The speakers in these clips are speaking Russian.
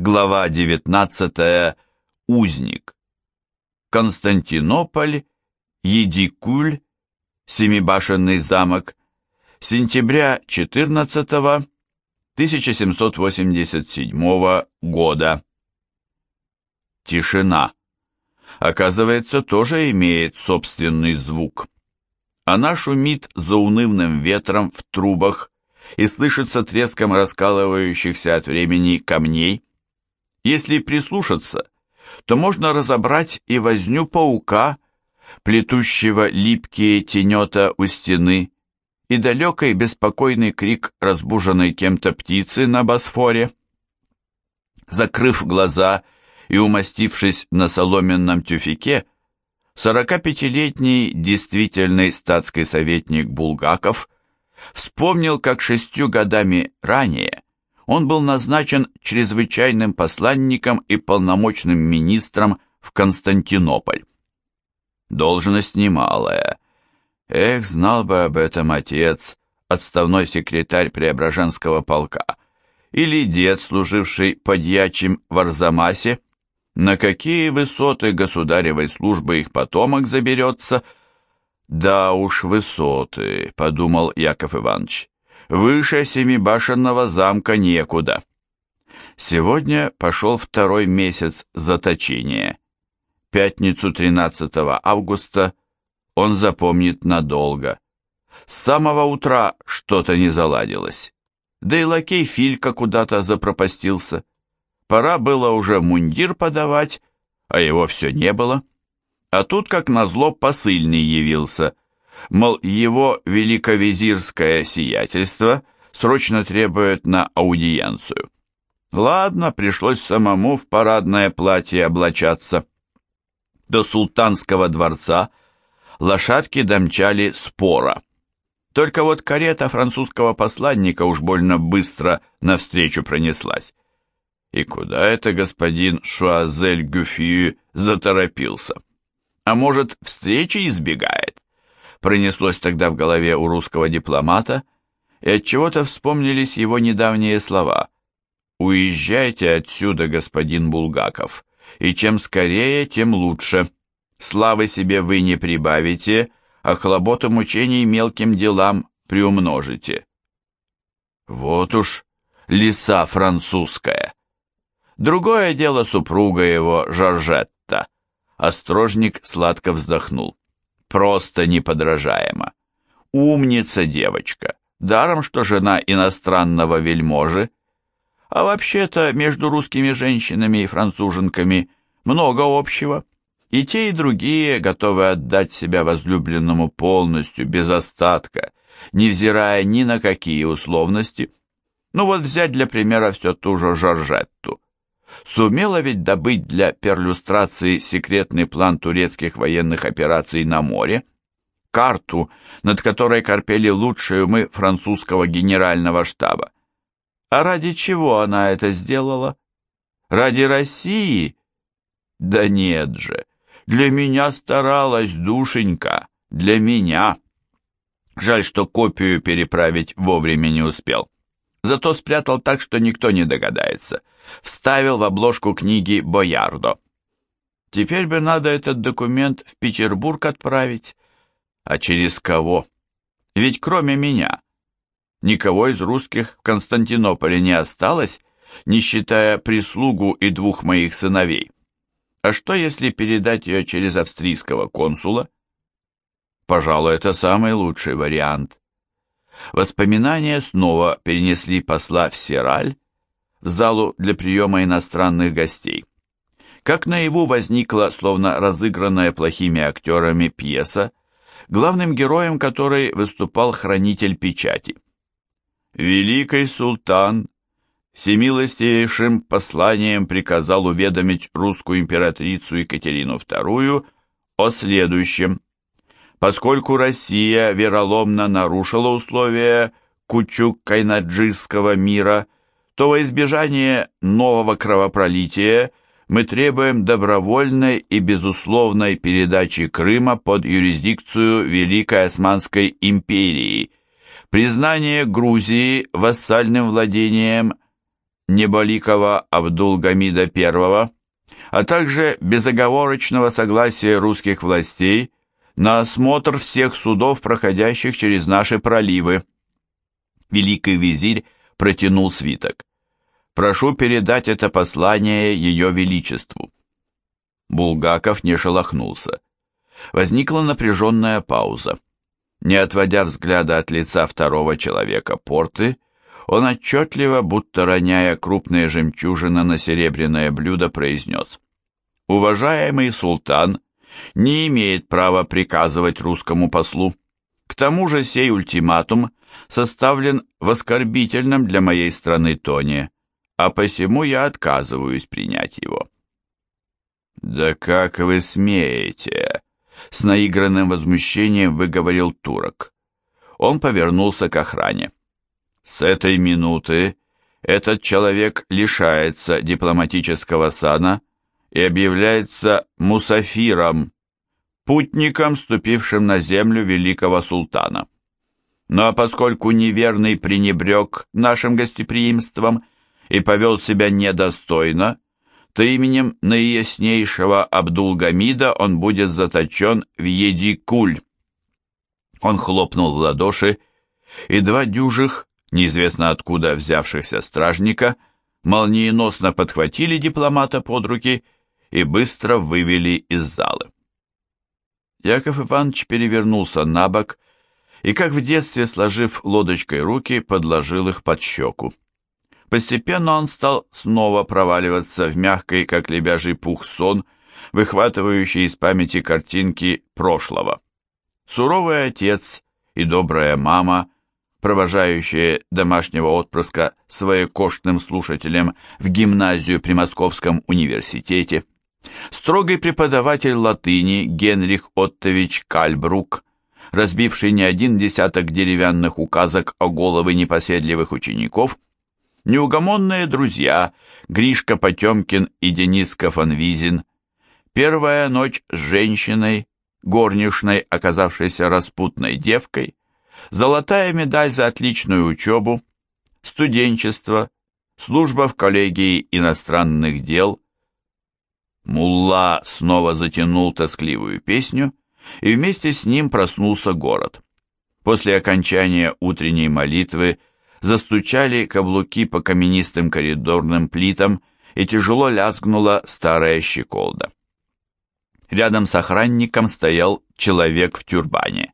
Глава 19. Узник. Константинополь, Едикуль, Семибашенный замок. Сентября 14 1787 года. Тишина. Оказывается, тоже имеет собственный звук. Она шумит заунывным ветром в трубах и слышится треском раскалывающихся от времени камней. Если прислушаться, то можно разобрать и возню паука, плетущего липкие тенета у стены, и далекий беспокойный крик разбуженной кем-то птицы на Босфоре. Закрыв глаза и умастившись на соломенном тюфике, 45-летний действительный статский советник Булгаков вспомнил, как шестью годами ранее он был назначен чрезвычайным посланником и полномочным министром в Константинополь. Должность немалая. Эх, знал бы об этом отец, отставной секретарь Преображенского полка, или дед, служивший подьячим в Арзамасе, на какие высоты государевой службы их потомок заберется. Да уж, высоты, подумал Яков Иванович. Выше семибашенного замка некуда. Сегодня пошел второй месяц заточения. Пятницу 13 августа он запомнит надолго. С самого утра что-то не заладилось. Да и лакей Филька куда-то запропастился. Пора было уже мундир подавать, а его все не было. А тут, как назло, посыльный явился – мол, его великовизирское сиятельство срочно требует на аудиенцию. Ладно, пришлось самому в парадное платье облачаться. До султанского дворца лошадки домчали спора. Только вот карета французского посланника уж больно быстро навстречу пронеслась. И куда это господин Шуазель Гюфью заторопился? А может, встречи избегает? Пронеслось тогда в голове у русского дипломата, и от чего то вспомнились его недавние слова «Уезжайте отсюда, господин Булгаков, и чем скорее, тем лучше. Славы себе вы не прибавите, а хлоботу мучений мелким делам приумножите». Вот уж лиса французская. Другое дело супруга его, Жоржетта. Острожник сладко вздохнул просто неподражаема. Умница девочка, даром что жена иностранного вельможи. А вообще-то между русскими женщинами и француженками много общего. И те, и другие готовы отдать себя возлюбленному полностью, без остатка, невзирая ни на какие условности. Ну вот взять для примера все ту же Жоржетту. Сумела ведь добыть для перлюстрации секретный план турецких военных операций на море, карту, над которой корпели лучшие умы французского генерального штаба. А ради чего она это сделала? Ради России? Да нет же, для меня старалась душенька, для меня. Жаль, что копию переправить вовремя не успел. Зато спрятал так, что никто не догадается – вставил в обложку книги Боярдо. Теперь бы надо этот документ в Петербург отправить. А через кого? Ведь кроме меня никого из русских в Константинополе не осталось, не считая прислугу и двух моих сыновей. А что, если передать ее через австрийского консула? Пожалуй, это самый лучший вариант. Воспоминания снова перенесли посла в Сираль, в залу для приема иностранных гостей. Как наяву возникла, словно разыгранная плохими актерами пьеса, главным героем которой выступал хранитель печати. Великий султан всемилостивейшим посланием приказал уведомить русскую императрицу Екатерину II о следующем. Поскольку Россия вероломно нарушила условия Кучук-Кайнаджийского мира – то во избежание нового кровопролития мы требуем добровольной и безусловной передачи Крыма под юрисдикцию Великой Османской империи, признание Грузии вассальным владением Неболикова Абдул-Гамида I, а также безоговорочного согласия русских властей на осмотр всех судов, проходящих через наши проливы. Великий визирь протянул свиток. Прошу передать это послание Ее Величеству. Булгаков не шелохнулся. Возникла напряженная пауза. Не отводя взгляда от лица второго человека порты, он отчетливо, будто роняя крупные жемчужины на серебряное блюдо, произнес. «Уважаемый султан не имеет права приказывать русскому послу. К тому же сей ультиматум составлен в оскорбительном для моей страны тоне, а посему я отказываюсь принять его». «Да как вы смеете?» С наигранным возмущением выговорил турок. Он повернулся к охране. С этой минуты этот человек лишается дипломатического сана и объявляется мусафиром, путником, ступившим на землю великого султана. Ну а поскольку неверный пренебрег нашим гостеприимством и повел себя недостойно, то именем наияснейшего Абдулгамида он будет заточен в Едикуль. Он хлопнул в ладоши, и два дюжих неизвестно откуда взявшихся стражника, молниеносно подхватили дипломата под руки и быстро вывели из залы. Яков Иванович перевернулся на бок и, как в детстве, сложив лодочкой руки, подложил их под щеку. Постепенно он стал снова проваливаться в мягкий, как лебяжий пух, сон, выхватывающий из памяти картинки прошлого. Суровый отец и добрая мама – провожающие домашнего отпрыска своекошным слушателем в гимназию при Московском университете, строгий преподаватель латыни Генрих Оттович Кальбрук, разбивший не один десяток деревянных указок о головы непоседливых учеников, неугомонные друзья Гришка Потемкин и Дениска Фанвизин, первая ночь с женщиной, горничной, оказавшейся распутной девкой, золотая медаль за отличную учебу, студенчество, служба в коллегии иностранных дел. Мулла снова затянул тоскливую песню, и вместе с ним проснулся город. После окончания утренней молитвы застучали каблуки по каменистым коридорным плитам, и тяжело лязгнула старая щеколда. Рядом с охранником стоял человек в тюрбане.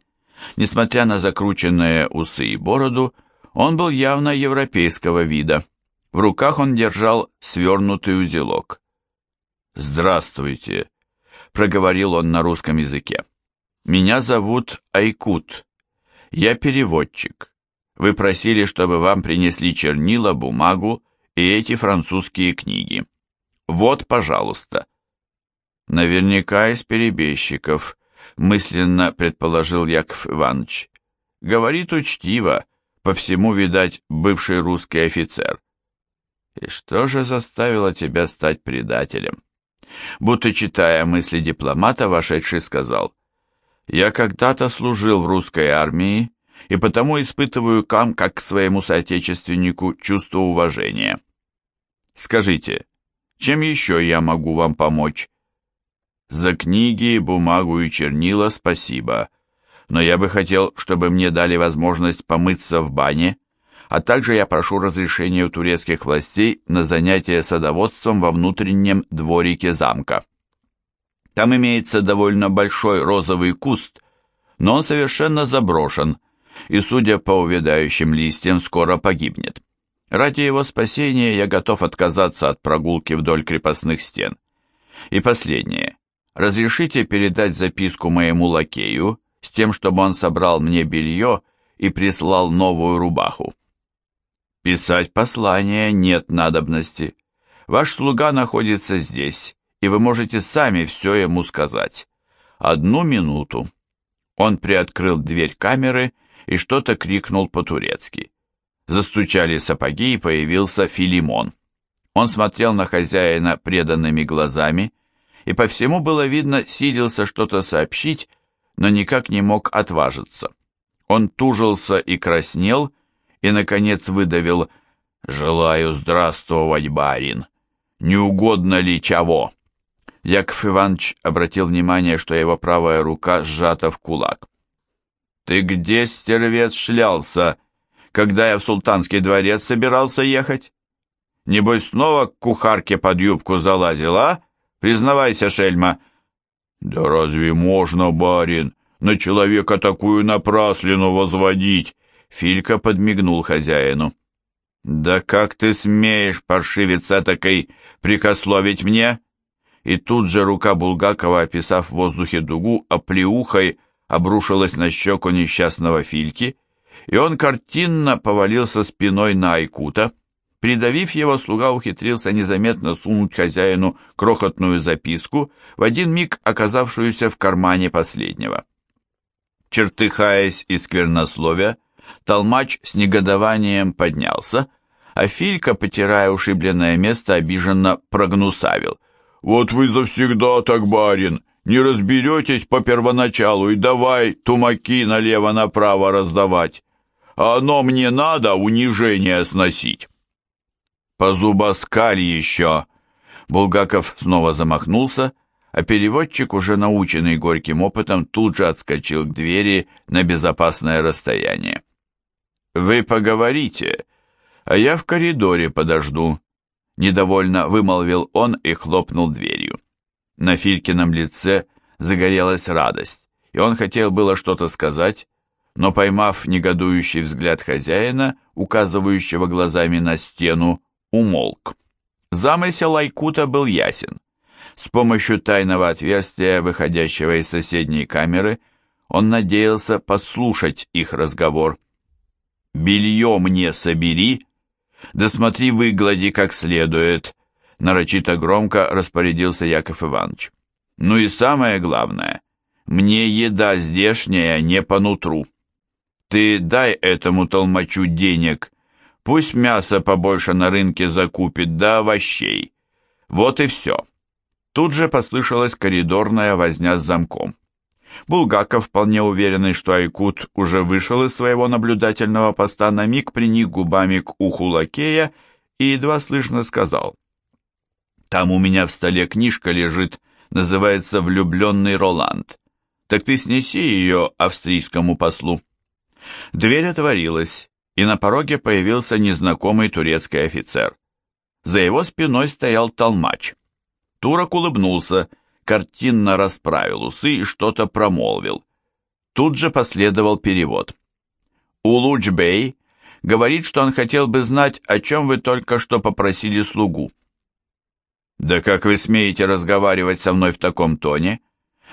Несмотря на закрученные усы и бороду, он был явно европейского вида. В руках он держал свернутый узелок. «Здравствуйте», — проговорил он на русском языке. «Меня зовут Айкут. Я переводчик. Вы просили, чтобы вам принесли чернила, бумагу и эти французские книги. Вот, пожалуйста». Наверняка из перебежчиков, мысленно предположил Яков Иванович. Говорит учтиво, по всему, видать, бывший русский офицер. И что же заставило тебя стать предателем? Будто читая мысли дипломата, вошедший сказал, «Я когда-то служил в русской армии, и потому испытываю кам как к своему соотечественнику чувство уважения. Скажите, чем еще я могу вам помочь?» За книги, бумагу и чернила спасибо, но я бы хотел, чтобы мне дали возможность помыться в бане, а также я прошу разрешения у турецких властей на занятие садоводством во внутреннем дворике замка. Там имеется довольно большой розовый куст, но он совершенно заброшен, и, судя по увядающим листьям, скоро погибнет. Ради его спасения я готов отказаться от прогулки вдоль крепостных стен. И последнее. Разрешите передать записку моему лакею с тем, чтобы он собрал мне белье и прислал новую рубаху. Писать послание нет надобности. Ваш слуга находится здесь, и вы можете сами все ему сказать. Одну минуту. Он приоткрыл дверь камеры и что-то крикнул по-турецки. Застучали сапоги, и появился Филимон. Он смотрел на хозяина преданными глазами, и по всему было видно, силился что-то сообщить, но никак не мог отважиться. Он тужился и краснел, и, наконец, выдавил «Желаю здравствовать, барин. Не угодно ли чего?» Яков Иванович обратил внимание, что его правая рука сжата в кулак. «Ты где, стервец, шлялся, когда я в султанский дворец собирался ехать? Небось, снова к кухарке под юбку залазил, а? Признавайся, шельма!» «Да разве можно, барин, на человека такую напраслину возводить?» Филька подмигнул хозяину. «Да как ты смеешь, паршивец такой, прикословить мне?» И тут же рука Булгакова, описав в воздухе дугу, оплеухой обрушилась на щеку несчастного Фильки, и он картинно повалился спиной на Айкута. Придавив его, слуга ухитрился незаметно сунуть хозяину крохотную записку, в один миг оказавшуюся в кармане последнего. Чертыхаясь и сквернословия, толмач с негодованием поднялся, а Филька, потирая ушибленное место, обиженно прогнусавил. «Вот вы завсегда так, барин, не разберетесь по первоначалу и давай тумаки налево-направо раздавать. А оно мне надо унижение сносить». «Позубоскаль еще!» Булгаков снова замахнулся, а переводчик, уже наученный горьким опытом, тут же отскочил к двери на безопасное расстояние. «Вы поговорите, а я в коридоре подожду», Недовольно вымолвил он и хлопнул дверью. На Филькином лице загорелась радость, и он хотел было что-то сказать, но, поймав негодующий взгляд хозяина, указывающего глазами на стену, умолк. Замысел Айкута был ясен. С помощью тайного отверстия, выходящего из соседней камеры, он надеялся подслушать их разговор. «Белье мне собери», да смотри, выглади как следует, нарочито громко распорядился Яков Иванович. Ну и самое главное, мне еда здешняя не по нутру. Ты дай этому толмачу денег, пусть мясо побольше на рынке закупит, да овощей. Вот и все. Тут же послышалась коридорная возня с замком. Булгаков, вполне уверенный, что Айкут уже вышел из своего наблюдательного поста, на миг приник губами к уху лакея и едва слышно сказал. «Там у меня в столе книжка лежит, называется «Влюбленный Роланд». Так ты снеси ее австрийскому послу». Дверь отворилась, и на пороге появился незнакомый турецкий офицер. За его спиной стоял толмач. Турок улыбнулся – картинно расправил усы и что-то промолвил. Тут же последовал перевод. Улуч-бей говорит, что он хотел бы знать, о чем вы только что попросили слугу. «Да как вы смеете разговаривать со мной в таком тоне?»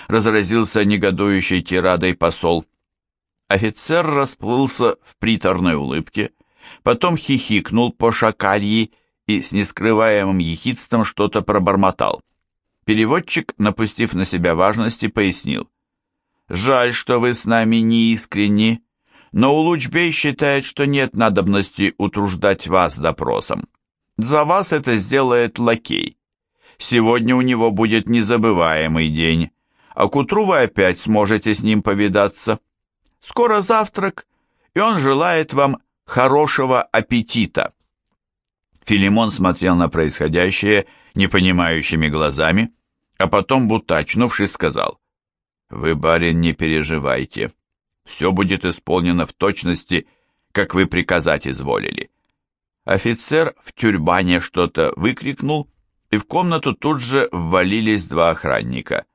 разразился негодующей тирадой посол. Офицер расплылся в приторной улыбке, потом хихикнул по шакальи и с нескрываемым ехидством что-то пробормотал. Переводчик, напустив на себя важности, пояснил. «Жаль, что вы с нами не искренни, но Улучбей считает, что нет надобности утруждать вас допросом. За вас это сделает лакей. Сегодня у него будет незабываемый день, а к утру вы опять сможете с ним повидаться. Скоро завтрак, и он желает вам хорошего аппетита». Филимон смотрел на происходящее непонимающими глазами, а потом, будто очнувшись, сказал, «Вы, барин, не переживайте, все будет исполнено в точности, как вы приказать изволили». Офицер в тюрбане что-то выкрикнул, и в комнату тут же ввалились два охранника.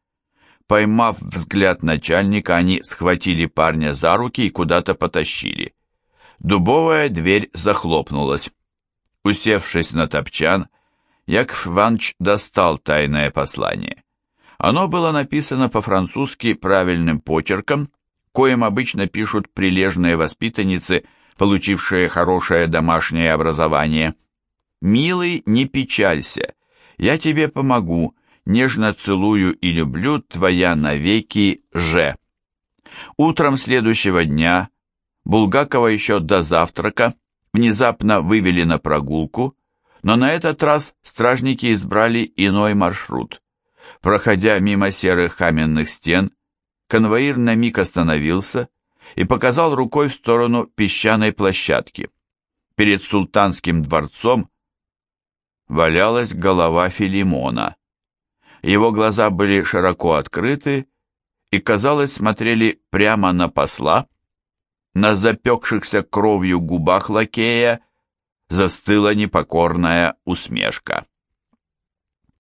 Поймав взгляд начальника, они схватили парня за руки и куда-то потащили. Дубовая дверь захлопнулась. Усевшись на топчан, Яков Иванович достал тайное послание. Оно было написано по-французски правильным почерком, коим обычно пишут прилежные воспитанницы, получившие хорошее домашнее образование. «Милый, не печалься, я тебе помогу, нежно целую и люблю, твоя навеки Ж». Утром следующего дня Булгакова еще до завтрака внезапно вывели на прогулку, но на этот раз стражники избрали иной маршрут. Проходя мимо серых каменных стен, конвоир на миг остановился и показал рукой в сторону песчаной площадки. перед султанским дворцом валялась голова Филимона. Его глаза были широко открыты и, казалось, смотрели прямо на посла. На запекшихся кровью губах лакея застыла непокорная усмешка.